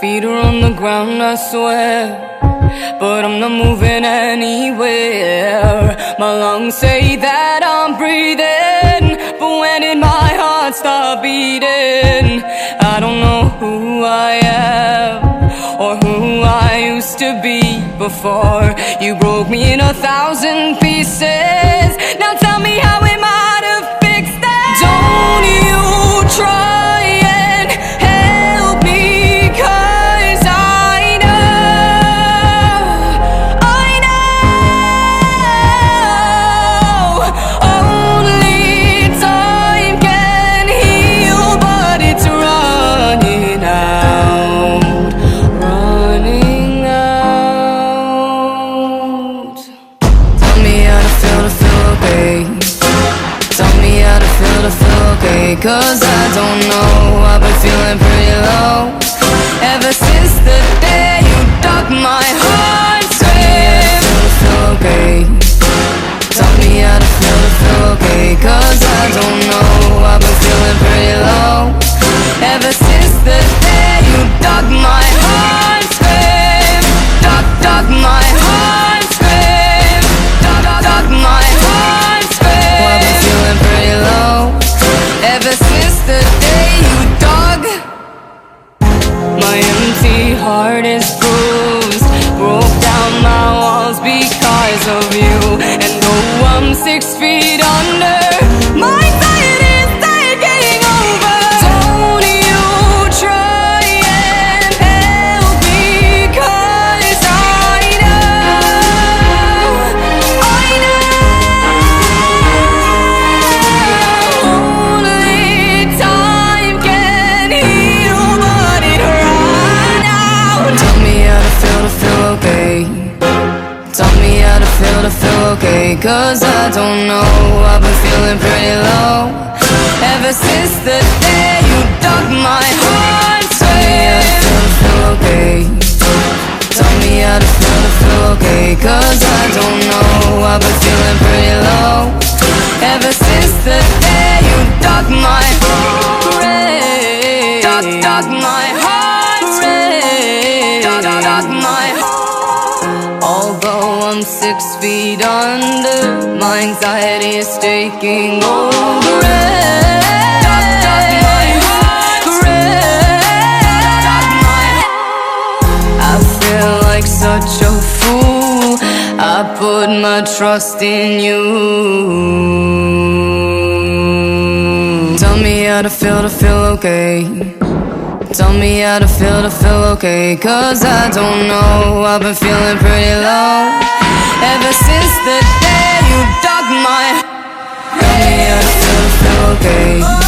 feet are on the ground, I swear. But I'm not moving anywhere. My lungs say that I'm breathing. But when did my heart stop beating? I don't know who I am or who I used to be before you broke me in a thousand pieces. Tell me how to feel to feel okay. Cause I don't know, I've been feeling heart is okay. Tell me how to feel to feel okay. Cause I don't know, I've been feeling pretty low. Ever since the day you dug my heart. Tell me how to feel to feel okay. Tell me how to feel to feel okay. Cause I don't know, I've been feeling pretty low. Ever since the day you dug my I'm six feet under, my anxiety is taking over. I feel like such a fool. I put my trust in you. Tell me how to feel to feel okay. Tell me how to feel to feel okay. Cause I don't know, I've been feeling pretty low. Ever since the day you dug my. Tell me how to okay.